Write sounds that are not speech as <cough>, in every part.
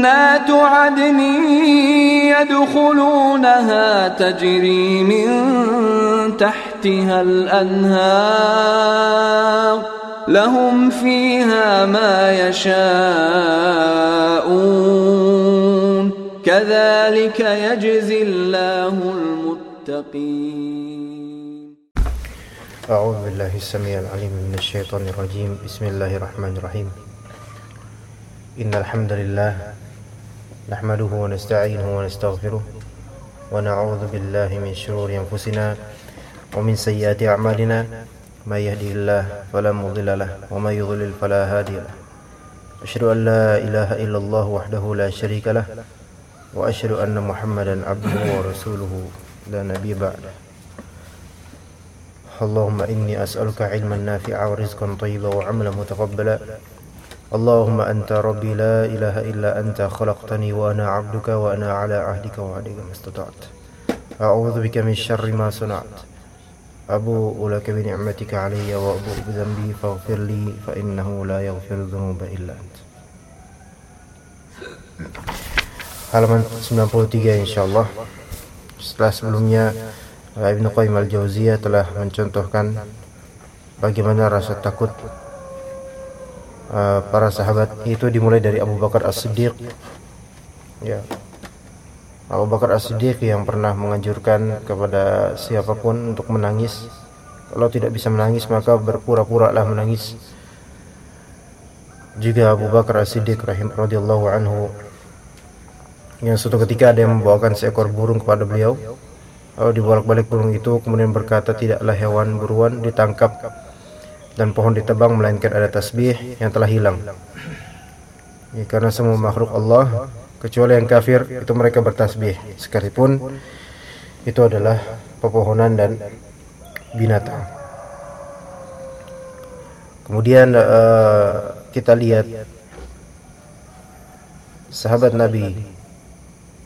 جنات عدن يدخلونها تجري من تحتها الأنهار لهم فيها ما يشاءون كذلك يجزي الله المتقين. أعوذ بالله السميع العليم من الشيطان الرجيم. بسم الله الرحمن الرحيم. إن الحمد لله نحمده ونستعينه ونستغفره ونعوذ بالله من شرور أنفسنا ومن سيئات أعمالنا. من يهده الله فلا مضل له ومن يضلل فلا هادي له. أشهد أن لا إله إلا الله وحده لا شريك له وأشهد أن محمدا عبده ورسوله. لا نبي بعده. اللهم إني أسألك علما نافعا ورزقا طيبا وعملا متقبلا. اللهم أنت ربي لا إله إلا أنت خلقتني وأنا عبدك وأنا على عهدك وعهدك ما استطعت. أعوذ بك من شر ما صنعت. أبوء لك بنعمتك علي وأبوء بذنبي فاغفر لي فإنه لا يغفر الذنوب إلا أنت. Halaman 93 insyaallah. Setelah sebelumnya Ibn Qayyim al-Jauziyah telah mencontohkan bagaimana rasa takut uh, para sahabat itu dimulai dari Abu Bakar As-Siddiq. Ya. Abu Bakar As-Siddiq yang pernah menganjurkan kepada siapa pun untuk menangis. Kalau tidak bisa menangis maka berpura-pura lah menangis. Juga Abu Bakar As-Siddiq rahim radhiyallahu anhu. Yang suatu ketika ada yang membawakan seekor burung kepada beliau. Lalu dibolak-balik burung itu kemudian berkata tidaklah hewan buruan ditangkap dan pohon ditebang melainkan ada tasbih yang telah hilang. Ya, karena semua makhluk Allah kecuali yang kafir itu mereka bertasbih. Sekalipun itu adalah pepohonan dan binatang. Kemudian uh, kita lihat sahabat Nabi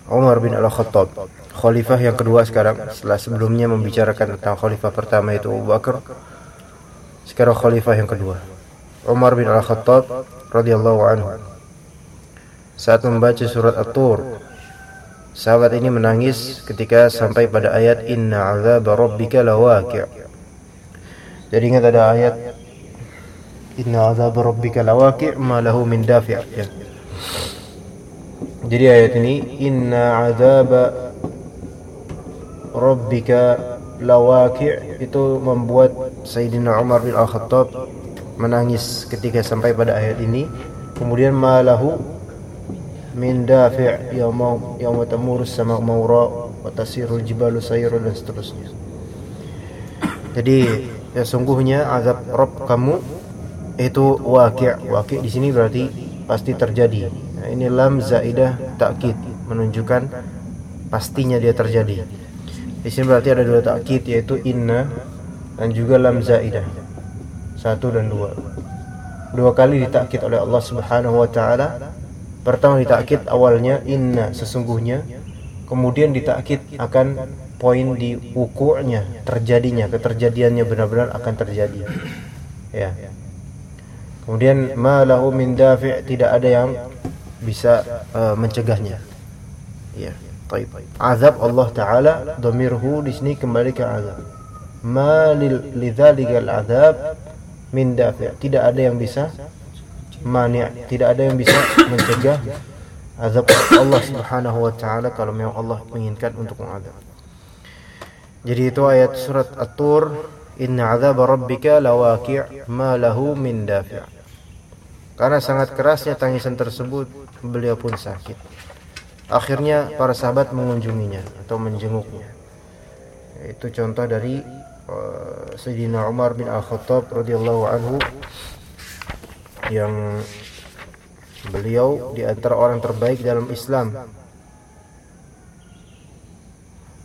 Umar bin Al-Khattab Khalifah yang kedua sekarang. Setelah sebelumnya membicarakan tentang Khalifah pertama itu Abu Bakar Sekarang Khalifah yang kedua. Umar bin Al-Khattab radhiyallahu anhu. Saat membaca surat At-Tur Sahabat ini menangis ketika sampai pada ayat Inna azab rabbika lawaqi' Jadi ingat ada ayat Inna azab rabbika lawaqi' ma lahu min dafi' ya. Jadi ayat ini inna azaba rabbika lawaqi' itu membuat Sayyidina Umar bin Al-Khattab menangis ketika sampai pada ayat ini. Kemudian malahu min dafi' yauma yauma tamurus sama maura wa tasirul jibalu sayra dan seterusnya. Jadi ya sungguhnya azab Rabb kamu itu waqi'. Waqi' di sini berarti pasti terjadi Nah, ini lam zaidah takkid menunjukkan pastinya dia terjadi. Di sini berarti ada dua takkid yaitu inna dan juga lam zaidah. Satu dan dua. Dua kali ditakkid oleh Allah Subhanahu wa taala. Pertama ditakkid awalnya inna sesungguhnya, kemudian ditakkid akan poin di wuku'nya, terjadinya, keterjadiannya benar-benar akan terjadi. Ya. Kemudian ma lahu min dafi' tidak ada yang bisa uh, mencegahnya. Ya. Azab Allah taala dhamirhu di sini kembali ke azab. Ma lidzalikal azab min dafi'. Tidak ada yang bisa mani' tidak ada yang bisa mencegah azab Allah Subhanahu wa taala kalau memang Allah menginginkan untuk mengazab. Jadi itu ayat surat At-Tur, "Inna 'adzab rabbika lawaqi' ma lahu min dafi'." Karena sangat kerasnya tangisan tersebut, beliau pun sakit. Akhirnya para sahabat mengunjunginya atau menjenguknya. Itu contoh dari Sayyidina Umar bin Al-Khattab radhiyallahu anhu yang beliau di antara orang terbaik dalam Islam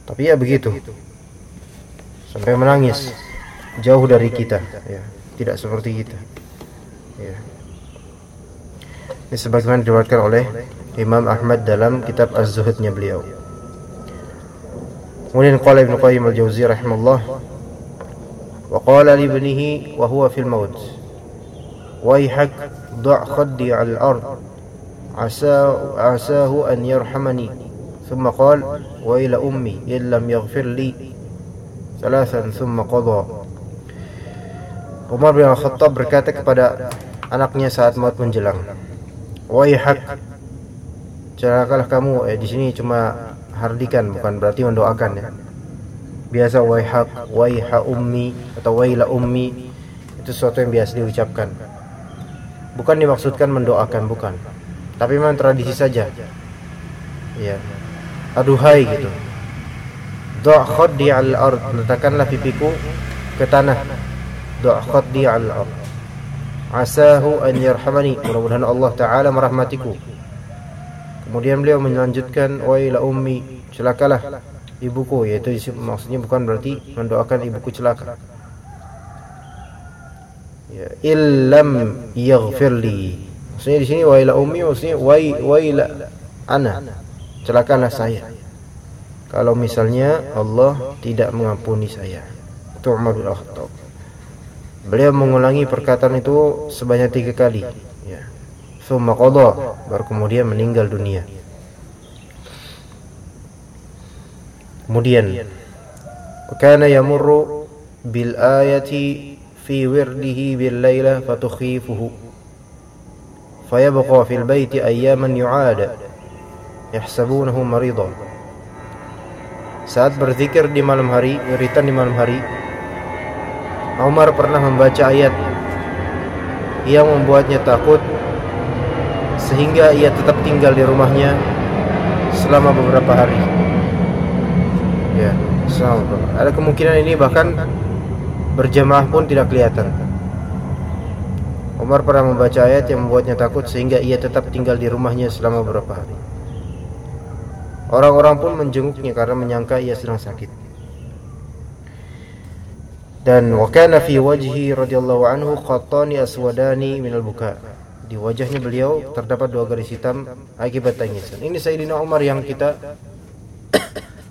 Tapi ya begitu. Sampai menangis jauh dari kita, ya. Tidak seperti kita. Ya. Ini sebagaimana diriwayatkan oleh Imam Ahmad dalam kitab Az-Zuhudnya beliau. Kemudian qala Ibnu Qayyim al-Jauzi rahimahullah wa qala li ibnihi wa huwa fil maut ويحك ضع خدي على الأرض عساه, عساه أن يرحمني ثم قال وإلى أمي إن لم يغفر لي ثلاثا ثم قضى Umar bin Khattab berkata kepada anaknya saat maut menjelang, "Wahai hak, celakalah kamu." Eh di sini cuma hardikan bukan berarti mendoakan ya. Biasa wahai hak, wahai ha ummi atau wahai ummi itu sesuatu yang biasa diucapkan. Bukan dimaksudkan mendoakan bukan. Tapi memang tradisi saja. Ya. Aduhai gitu. Doa khaddi al ard letakkanlah pipiku ke tanah doa khaddi al ard asahu an yarhamani mudah-mudahan Allah taala merahmatiku kemudian beliau melanjutkan wa ila ummi celakalah ibuku yaitu maksudnya bukan berarti mendoakan ibuku celaka ya illam yaghfirli maksudnya di sini wa ila ummi maksudnya wa wa ila ana celakalah saya kalau misalnya Allah tidak mengampuni saya itu Umar bin Khattab Beliau mengulangi perkataan itu sebanyak tiga kali. Ya. Summa qadha, baru kemudian meninggal dunia. Kemudian, kana yamurru bil ayati fi wirdihi bil laila fatukhifuhu. Fayabqa fil baiti ayyaman yu'ada yahsabunahu maridan. Saat berzikir di malam hari, wiritan di malam hari, Umar pernah membaca ayat yang membuatnya takut sehingga ia tetap tinggal di rumahnya selama beberapa hari. Ya, Ada kemungkinan ini bahkan berjamaah pun tidak kelihatan. Umar pernah membaca ayat yang membuatnya takut sehingga ia tetap tinggal di rumahnya selama beberapa hari. Orang-orang pun menjenguknya karena menyangka ia sedang sakit dan wakana fi wajhi radhiyallahu anhu khatani aswadani minal buka di wajahnya beliau terdapat dua garis hitam akibat tangisan ini Sayyidina Umar yang kita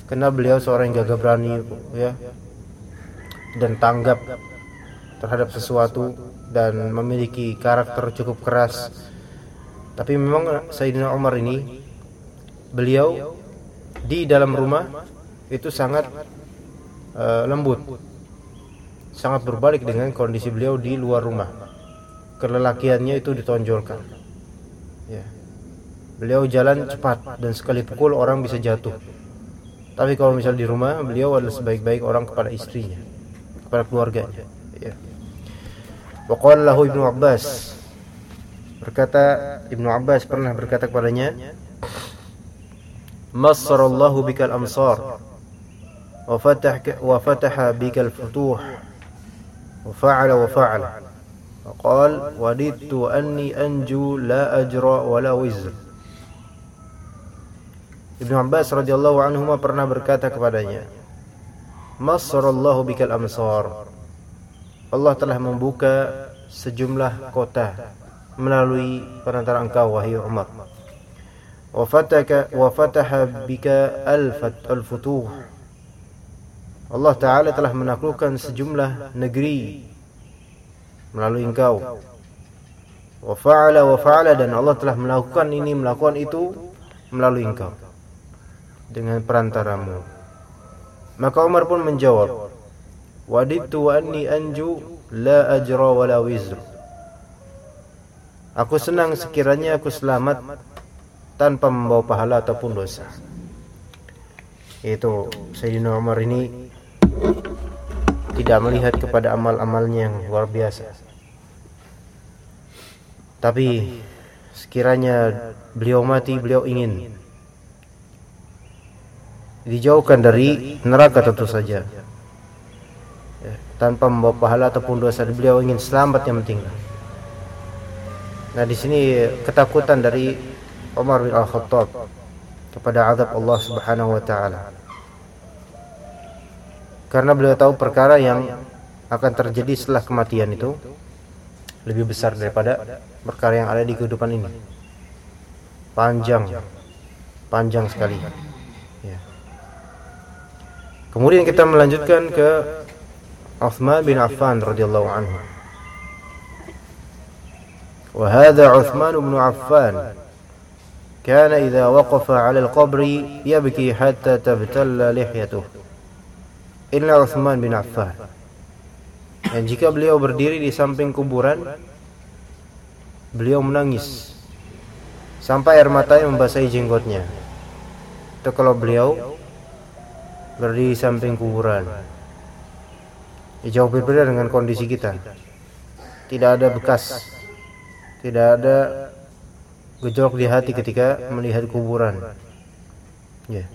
kenal beliau seorang yang gagah berani ya dan tanggap terhadap sesuatu dan memiliki karakter cukup keras tapi memang Sayyidina Umar ini beliau di dalam rumah itu sangat uh, lembut sangat berbalik dengan kondisi beliau di luar rumah. Kelelakiannya itu ditonjolkan. Ya. Beliau jalan cepat dan sekali pukul orang bisa jatuh. Tapi kalau misal di rumah, beliau adalah sebaik-baik orang kepada istrinya, kepada keluarganya. Ya. lahu Ibnu Abbas berkata Ibnu Abbas pernah berkata kepadanya Masarallahu bikal amsar wa fatah wa fataha bikal futuh وفعل وفعل وقال وددت أني أنجو لا أجر ولا وزر Ibnu Abbas radhiyallahu anhu pernah berkata kepadanya Masarallahu bikal amsar. Allah telah membuka sejumlah kota melalui perantara engkau wahai Umar. Wa fataka wa fataha bika al-futuh. Allah Ta'ala telah menaklukkan sejumlah negeri melalui engkau. Wa fa'ala wa fa'ala. Dan Allah telah melakukan ini melakukan itu melalui engkau dengan perantaramu. Maka Umar pun menjawab wadidtu wa anni anju la ajra wa la wizr. Aku senang sekiranya aku selamat tanpa membawa pahala ataupun dosa. Itu Sayyidina Umar ini tidak melihat kepada amal-amalnya yang luar biasa. Tapi sekiranya beliau mati, beliau ingin dijauhkan dari neraka tentu saja. Ya, tanpa membawa pahala ataupun dosa, beliau ingin selamat yang penting. Nah, di sini ketakutan dari Umar bin Al-Khattab kepada azab Allah Subhanahu wa taala. karena beliau tahu perkara yang akan terjadi setelah kematian itu lebih besar daripada perkara yang ada di kehidupan ini panjang panjang sekali. kemudian kita melanjutkan ke Uthman bin Affan radhiyallahu anhu وهذا عثمان بن عفان كان إذا وقف على القبر يبكي حتى تبتل لحيته إلا عثمان bin Affan dan jika beliau berdiri di samping kuburan beliau menangis sampai air matanya membasahi jenggotnya itu kalau beliau berdiri di samping kuburan. Ya, jauh berbeda dengan kondisi kita. Tidak ada bekas. Tidak ada gejolak di hati ketika melihat kuburan. Ya.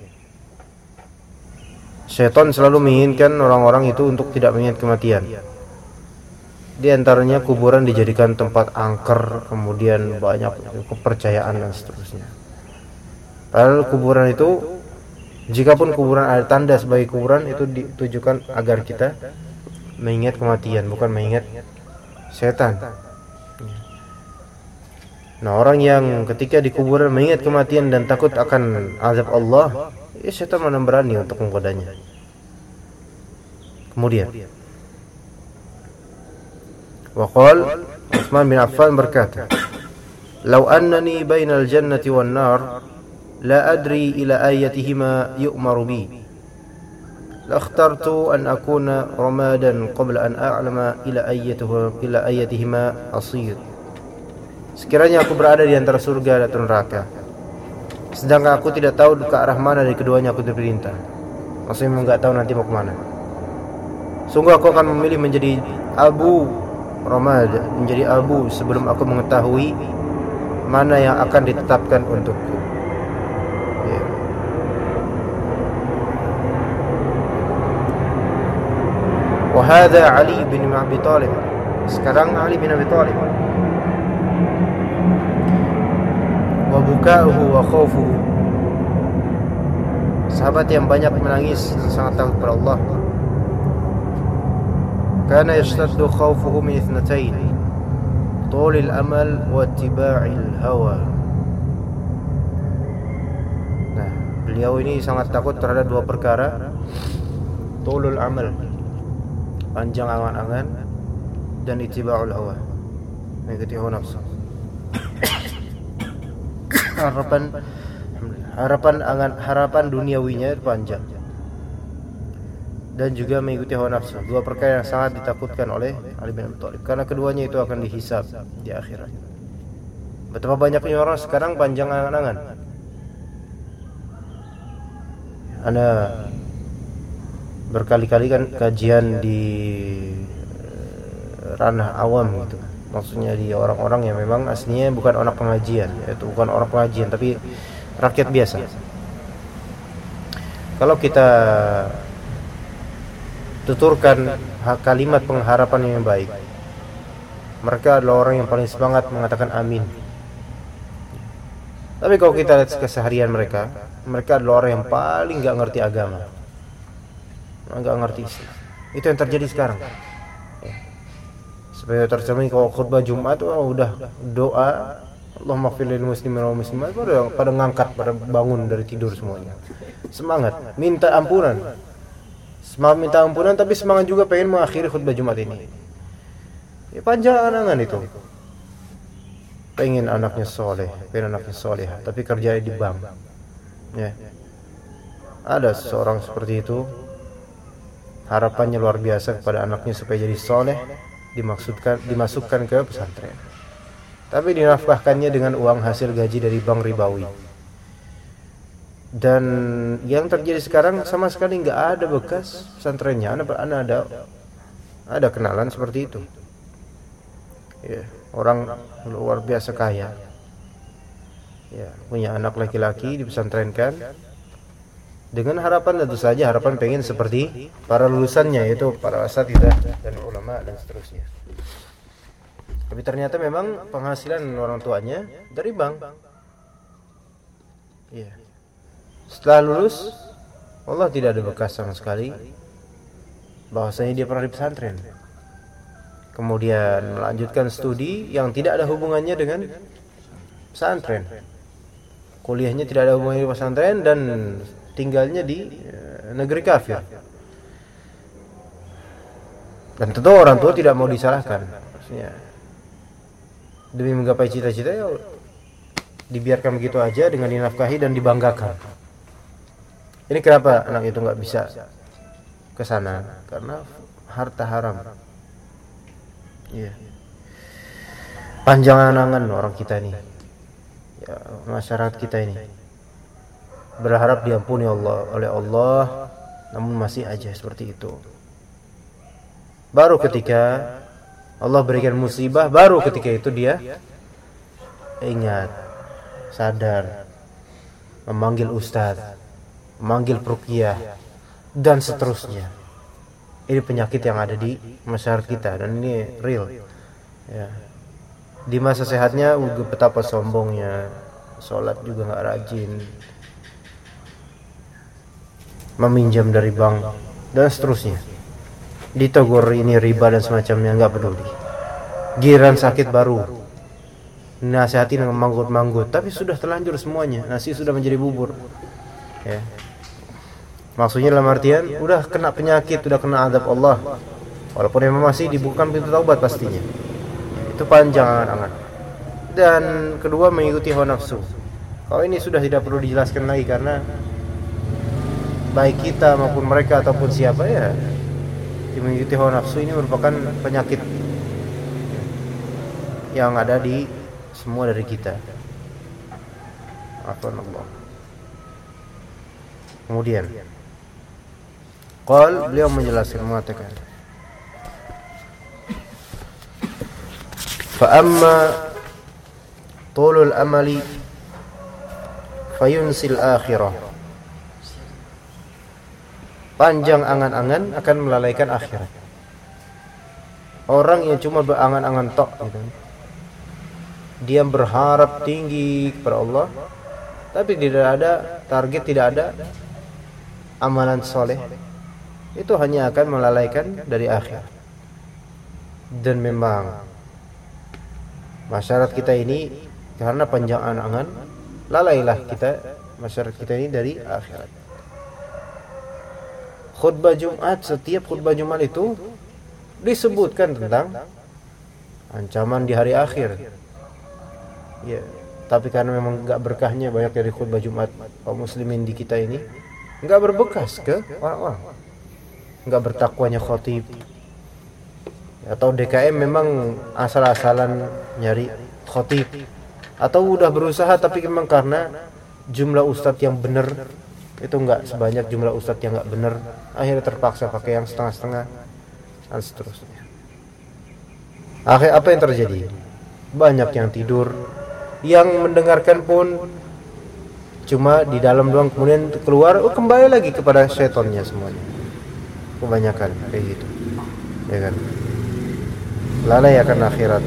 Syaitan selalu menginginkan orang-orang itu untuk tidak mengingat kematian. Di antaranya kuburan dijadikan tempat angker, kemudian banyak kepercayaan dan seterusnya. Padahal kuburan itu, jikapun kuburan ada tanda sebagai kuburan itu ditujukan agar kita mengingat kematian, bukan mengingat setan. Nah orang yang ketika di kuburan mengingat kematian dan takut akan azab Allah, ya syaitan mana berani untuk menggodanya. Kemudian Waqal Uthman bin Affan berkata Lau annani bainal jannati wan nar La adri ila ayatihima yu'maru bi. Lakhtartu an akuna ramadan qabla an a'lama ila ayatuhu ila ayatihima asir. Sekiranya aku berada di antara surga dan neraka Sedangkan aku tidak tahu ke arah mana dari keduanya aku diperintah Maksudnya enggak tahu nanti mau ke mana. Sungguh aku akan memilih menjadi abu Ramad menjadi abu sebelum aku mengetahui mana yang akan ditetapkan untukku. Wahada Ali bin Abi Talib. Sekarang Ali bin Abi Talib. Wa buka'uhu wa khawfuhu. Sahabat yang banyak menangis sangat takut kepada Allah. كان يشتد خوفه من اثنتين طول الأمل واتباع الهوى Nah, beliau ini sangat takut terhadap dua perkara Tulul amal Panjang angan-angan Dan itiba'ul hawa Mengikuti hawa nafsu. Harapan Harapan angan harapan duniawinya panjang. Dan juga mengikuti hawa nafsu. Dua perkara yang sangat ditakutkan oleh Ali bin Abi karena keduanya itu akan dihisab di akhirat. Betapa banyaknya orang sekarang panjang angan-angan. Ana berkali-kali kan kajian di eh, ranah awam gitu maksudnya di orang-orang yang memang aslinya bukan orang pengajian yaitu bukan orang pengajian tapi rakyat biasa kalau kita tuturkan kalimat pengharapan yang baik. Mereka adalah orang yang paling semangat mengatakan amin. Tapi kalau kita lihat keseharian mereka, mereka adalah orang yang paling nggak ngerti agama, nggak ngerti Islam. Itu yang terjadi sekarang. Ya. Supaya tercermin kalau khutbah Jumat oh, udah doa Allah maafilin muslimin wa muslimat pada pada ngangkat pada bangun dari tidur semuanya. Semangat, minta ampunan semangat minta ampunan tapi semangat juga pengen mengakhiri khutbah Jumat ini ya panjang angan itu pengen anaknya soleh pengen anaknya soleh tapi kerja di bank ya ada seorang seperti itu harapannya luar biasa kepada anaknya supaya jadi soleh dimaksudkan dimasukkan ke pesantren. Tapi dinafkahkannya dengan uang hasil gaji dari bank ribawi. Dan yang terjadi sekarang sama sekali nggak ada bekas pesantrennya. Anda, anda ada ada kenalan seperti itu. Ya orang luar biasa kaya. Ya punya anak laki-laki dipesantrenkan dengan harapan tentu saja harapan pengen seperti para lulusannya yaitu para asatidah dan ulama dan seterusnya tapi ternyata memang penghasilan orang tuanya dari bank ya setelah lulus Allah tidak ada bekas sama sekali bahwasanya dia pernah di pesantren. Kemudian melanjutkan studi yang tidak ada hubungannya dengan pesantren. Kuliahnya tidak ada hubungannya dengan pesantren dan tinggalnya di eh, negeri kafir. Dan tentu orang tua tidak mau disalahkan. Maksudnya demi menggapai cita-cita ya dibiarkan begitu aja dengan dinafkahi dan dibanggakan. Ini kenapa anak itu nggak bisa ke sana? Karena harta haram. Iya. Panjang angan orang kita ini. Ya, masyarakat kita ini berharap diampuni Allah oleh Allah namun masih aja seperti itu. Baru ketika Allah berikan musibah baru ketika itu dia ingat sadar memanggil ustadz memanggil perukiah dan seterusnya. Ini penyakit yang ada di masyarakat kita dan ini real. Ya. Di masa sehatnya betapa sombongnya. Sholat juga nggak rajin meminjam dari bank dan seterusnya. Ditegur ini riba dan semacamnya nggak peduli. Giran sakit baru. Nasihati dengan manggut-manggut tapi sudah terlanjur semuanya. Nasi sudah menjadi bubur. Ya. Maksudnya dalam artian udah kena penyakit udah kena adab Allah. Walaupun memang masih dibuka pintu taubat pastinya. Itu panjang angan-angan. Dan kedua mengikuti hawa nafsu. Kalau ini sudah tidak perlu dijelaskan lagi karena baik kita maupun mereka ataupun siapa ya mengikuti hawa nafsu ini merupakan penyakit yang ada di semua dari kita. Allah. Kemudian Qal beliau menjelaskan mengatakan fa amma tulul amali fayunsil akhirah panjang angan-angan akan melalaikan akhirat. Orang yang cuma berangan-angan tok gitu. Dia berharap tinggi kepada Allah tapi tidak ada target tidak ada amalan soleh. Itu hanya akan melalaikan dari akhir dan memang masyarakat kita ini karena panjang angan lalailah kita masyarakat kita ini dari akhirat khutbah Jumat setiap khutbah Jumat itu disebutkan tentang ancaman di hari akhir. Ya tapi karena memang nggak berkahnya banyak dari khutbah Jumat kaum muslimin di kita ini nggak berbekas ke orang-orang. Nggak bertakwanya khotib atau DKM memang asal-asalan nyari khotib atau udah berusaha tapi memang karena jumlah ustadz yang benar itu nggak sebanyak jumlah ustadz yang nggak benar akhirnya terpaksa pakai yang setengah-setengah dan seterusnya. Akhir apa yang terjadi? Banyak yang tidur. Yang mendengarkan pun cuma di dalam doang kemudian keluar oh kembali lagi kepada setonnya semuanya. Kebanyakan kayak gitu ya kan? Lalai akan akhirat.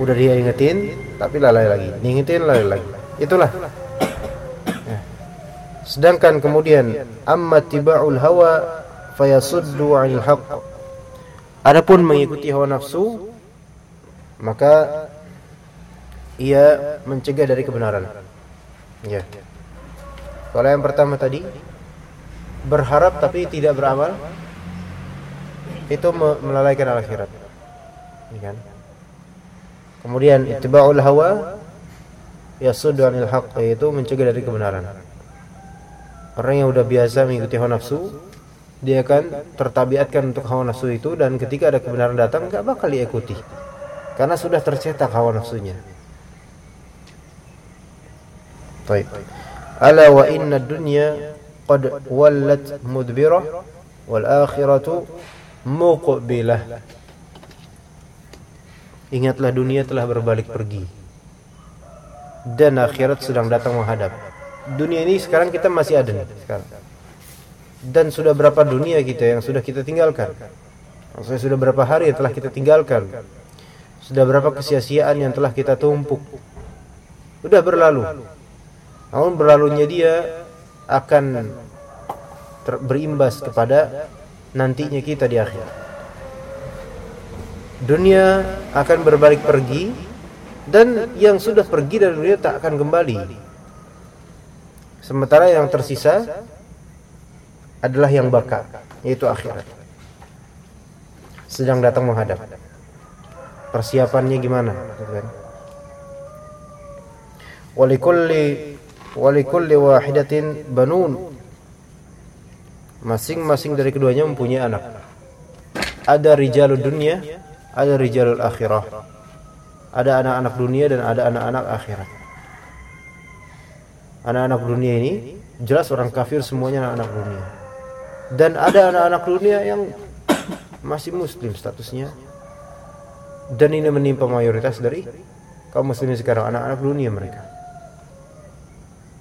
Udah dia ingetin tapi lalai lagi. Diingetin lalai lagi. Itulah. Sedangkan kemudian amma tiba'ul hawa fayasuddu 'anil haqq adapun mengikuti hawa nafsu maka ia mencegah dari kebenaran. Ya. Kalau yang pertama tadi berharap tapi tidak beramal itu melalaikan akhirat. Kan? Kemudian ittiba'ul hawa yasuddu 'anil haqq yaitu mencegah dari kebenaran. Orang yang udah biasa mengikuti hawa nafsu, dia akan tertabiatkan untuk hawa nafsu itu dan ketika ada kebenaran datang nggak bakal diikuti. Karena sudah tercetak hawa nafsunya. Baik. Ala wa inna dunya qad wallat mudbirah wal akhiratu muqbilah. Ingatlah dunia telah berbalik pergi dan akhirat sedang datang menghadap. Dunia ini sekarang kita masih ada nih sekarang. Dan sudah berapa dunia kita yang sudah kita tinggalkan? Maksudnya sudah berapa hari yang telah kita tinggalkan? Sudah berapa kesia-siaan yang telah kita tumpuk? Sudah berlalu. Namun berlalunya dia akan berimbas kepada nantinya kita di akhirat. Dunia akan berbalik pergi dan yang sudah pergi dari dunia tak akan kembali. Sementara yang tersisa adalah yang baka, yaitu akhirat. Sedang datang menghadap. Persiapannya gimana? Walikulli walikulli wahidatin banun. Masing-masing dari keduanya mempunyai anak. Ada rijalul dunia, ada rijalul akhirah. Ada anak-anak dunia dan ada anak-anak akhirat. Anak-anak dunia ini jelas orang kafir semuanya anak-anak dunia. Dan ada anak-anak dunia yang <coughs> masih muslim statusnya. Dan ini menimpa mayoritas dari kaum muslimin sekarang anak-anak dunia mereka.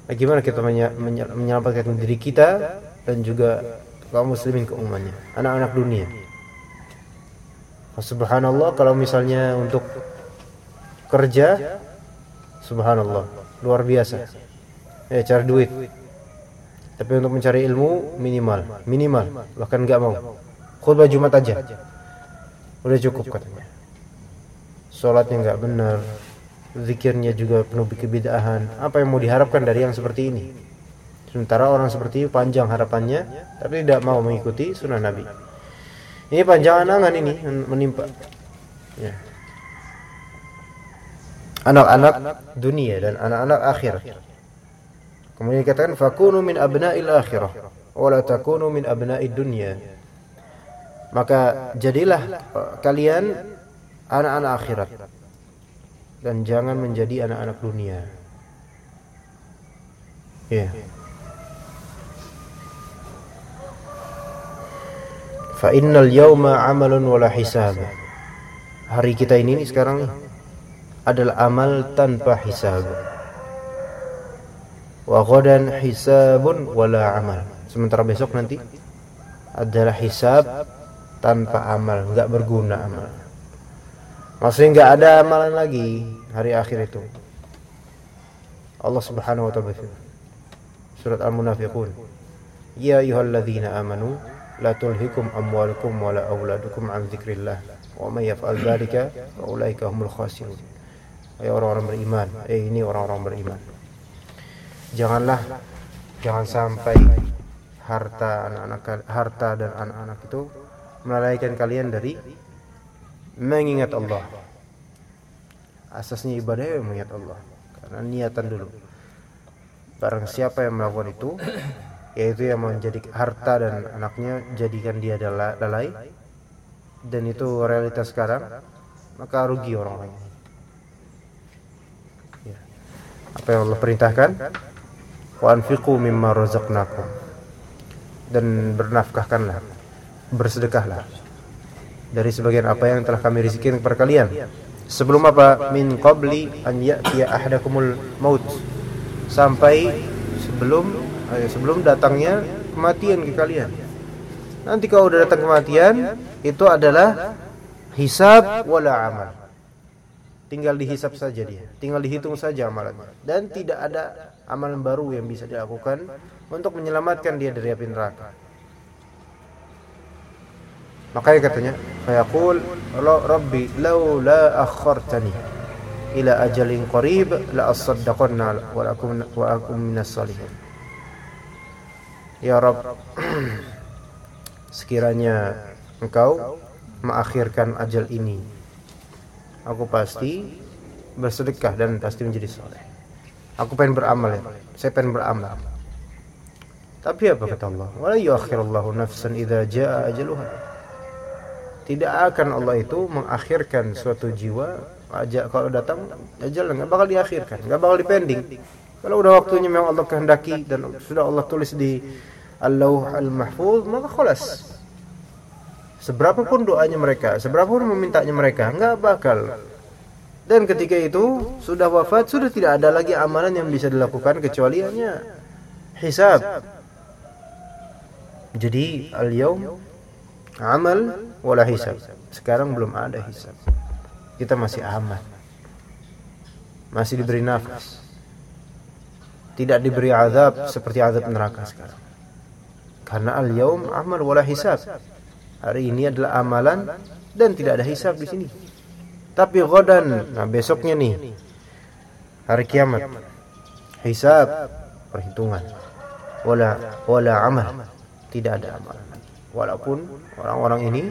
Nah, gimana kita menyelamatkan diri kita dan juga kaum muslimin keumumannya, anak-anak dunia. Subhanallah kalau misalnya untuk kerja subhanallah luar biasa. Ya cari duit. Tapi untuk mencari ilmu minimal, minimal bahkan nggak mau. Khutbah Jumat aja. Udah cukup katanya. Sholatnya nggak benar, zikirnya juga penuh kebidahan. Apa yang mau diharapkan dari yang seperti ini? Sementara orang seperti ini panjang harapannya, tapi tidak mau mengikuti sunnah Nabi. Ini panjang angan ini menimpa. Ya. Anak-anak dunia dan anak-anak akhirat. Kemudian dikatakan fakunu min abna'il akhirah wa la takunu min abna'id dunya. Maka jadilah uh, kalian anak-anak akhirat dan jangan menjadi anak-anak dunia. Ya. Fa innal yawma 'amalun wala hisab. Hari kita ini sekarang adalah amal tanpa hisab. Wa hisabun wala amal. Sementara besok nanti adalah hisab tanpa amal, enggak berguna amal. Maksudnya enggak ada amalan lagi hari akhir itu. Allah Subhanahu wa taala. Surat Al-Munafiqun. Ya ayyuhalladzina amanu la tulhikum amwalukum wala auladukum an dzikrillah wa may yaf'al dzalika fa ulaika humul khasirun. Hai orang-orang beriman, eh ini orang-orang beriman. Janganlah jangan sampai harta anak-anak harta dan anak-anak itu melalaikan kalian dari mengingat Allah. Asasnya ibadah mengingat Allah. Karena niatan dulu. Barang siapa yang melakukan itu, yaitu yang menjadi harta dan anaknya jadikan dia dala- lalai, dan itu realitas sekarang, maka rugi orang-orang ini. Ya. Apa yang Allah perintahkan? Wa mimma razaqnakum. Dan bernafkahkanlah, bersedekahlah dari sebagian apa yang telah kami rizkikan kepada kalian. Sebelum apa? Min qabli an ya'tiya ahadakumul maut. Sampai sebelum eh, sebelum datangnya kematian ke kalian. Nanti kalau udah datang kematian, itu adalah hisab wala amal. Tinggal dihisab saja dia, tinggal dihitung saja amalannya dan tidak ada amalan baru yang bisa dilakukan untuk menyelamatkan dia dari api neraka. Makanya katanya, fayaqul rabbi law la akhartani ila ajalin qarib la asaddaqanna wa akum wa akum minas salihin. Ya Rabb, <clears throat> sekiranya engkau mengakhirkan ajal ini, aku pasti bersedekah dan pasti menjadi soleh. Aku pengen beramal ya, saya pengen beramal. Tapi apa kata Allah? Wala yuakhirullahu nafsan idza jaa ajaluha. Tidak akan Allah itu mengakhirkan suatu jiwa aja kalau datang ajal nggak bakal diakhirkan, nggak bakal dipending. Kalau udah waktunya memang Allah kehendaki dan sudah Allah tulis di Al-Lauh Al-Mahfuz, maka khalas. Seberapa pun doanya mereka, seberapa pun memintanya mereka, nggak bakal. Dan ketika itu sudah wafat, sudah tidak ada lagi amalan yang bisa dilakukan kecuali hanya hisab. Jadi al-yaum amal wala hisab. Sekarang belum ada hisab. Kita masih aman. Masih diberi nafas. Tidak diberi azab seperti azab neraka sekarang. Karena al-yaum amal wala hisab. Hari ini adalah amalan dan tidak ada hisab di sini. Tapi godan, nah besoknya nih hari kiamat. Hisab, perhitungan. Wala wala amal. Tidak ada amalan. Walaupun orang-orang ini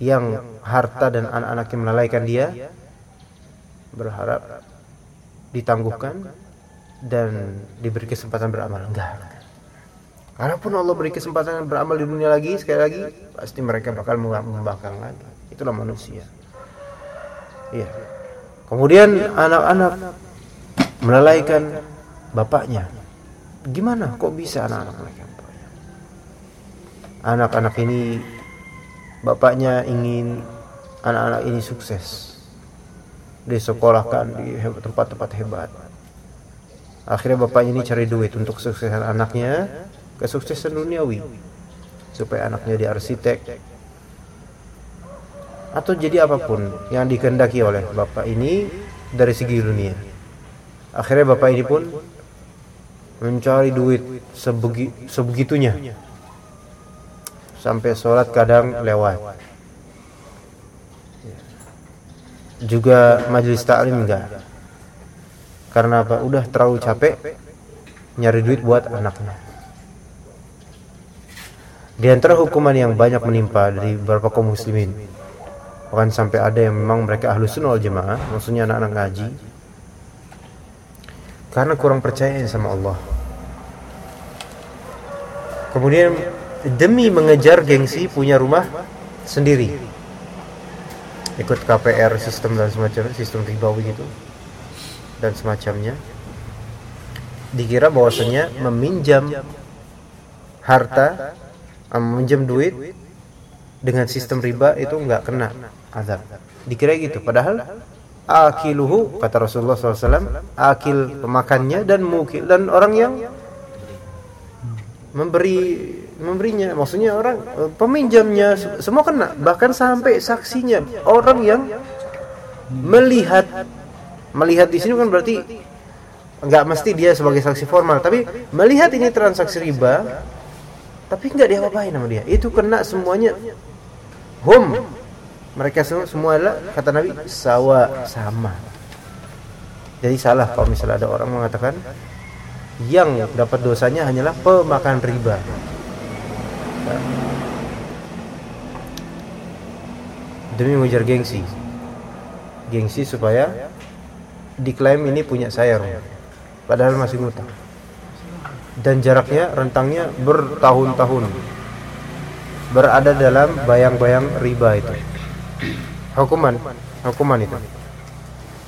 yang harta dan anak-anaknya melalaikan dia berharap ditangguhkan dan diberi kesempatan beramal enggak Kalaupun Allah beri kesempatan beramal di dunia lagi sekali lagi pasti mereka bakal membangkang lagi itulah manusia iya. Kemudian anak-anak melalaikan bapaknya. Gimana? Kok bisa anak-anak mereka anak-anak ini bapaknya ingin anak-anak ini sukses. Disekolahkan di tempat-tempat hebat. Akhirnya bapaknya ini cari duit untuk kesuksesan anaknya kesuksesan duniawi. Supaya anaknya di arsitek atau jadi apa pun yang dikehendaki oleh bapak ini dari segi dunia. Akhirnya bapak ini pun mencari duit sebegi, sebegitunya. Sampai sholat kadang lewat. Juga majelis taklim enggak? Karena apa? Udah terlalu capek nyari duit buat anaknya. Di antara hukuman yang banyak menimpa dari beberapa kaum muslimin bahkan sampai ada yang memang mereka ahlu sunnah jemaah maksudnya anak-anak ngaji. Karena kurang percaya sama Allah. Kemudian demi mengejar gengsi punya rumah sendiri. Ikut KPR sistem dan semacam sistem ribawi gitu dan semacamnya. Dikira bahwasanya meminjam harta meminjam duit dengan sistem riba itu nggak kena azab dikira gitu. Padahal akiluhu kata Rasulullah SAW akil pemakannya dan mukil dan orang yang memberi memberinya. Maksudnya orang eh, peminjamnya semua kena. Bahkan sampai saksinya orang yang melihat. Melihat di sini kan berarti nggak mesti dia sebagai saksi formal tapi melihat ini transaksi riba tapi nggak dia apain sama dia. Itu kena semuanya. Hum mereka semua, adalah kata Nabi sawa sama. Jadi salah kalau misalnya ada orang mengatakan yang dapat dosanya hanyalah pemakan riba. Demi mengejar gengsi. Gengsi supaya diklaim ini punya saya padahal masih ngutang dan jaraknya rentangnya bertahun-tahun. Berada dalam bayang-bayang riba itu hukuman. Hukuman. Itu.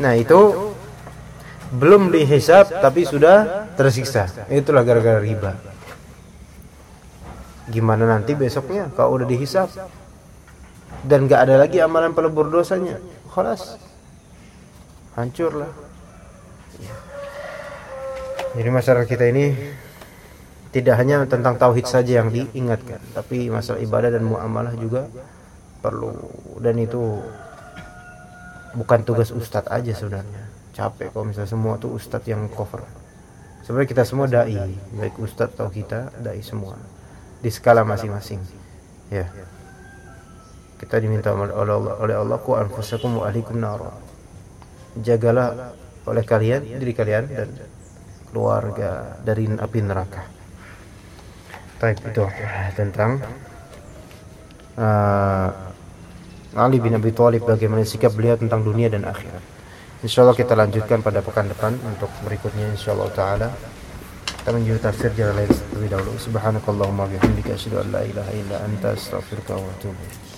Nah itu belum dihisap tapi sudah tersiksa. itulah gara-gara riba. gimana nanti besoknya kalau udah dihisap? dan gak ada lagi amalan pelebur dosanya. khalas. hancurlah jadi masyarakat kita ini tidak hanya tentang tauhid saja yang diingatkan tapi masalah ibadah dan muamalah juga perlu. dan itu bukan tugas ustadz aja sebenarnya capek kalau misalnya semua tuh ustadz yang cover sebenarnya kita semua dai baik ustadz atau kita dai semua di skala masing-masing. Ya. Kita diminta oleh Allah oleh Allah ku anfusakum wa ahlikum. Jagalah oleh kalian diri kalian dan keluarga dari api neraka. Baik itu tentang uh, Ali bin Abi Thalib bagaimana sikap beliau tentang dunia dan akhirat. Insyaallah kita lanjutkan pada pekan depan untuk berikutnya insyaallah taala. kita menuju tafsir jalan lain terlebih dahulu subhanakallahumma bihamdika asyhadu an la ilaha illa anta astaghfiruka wa atubu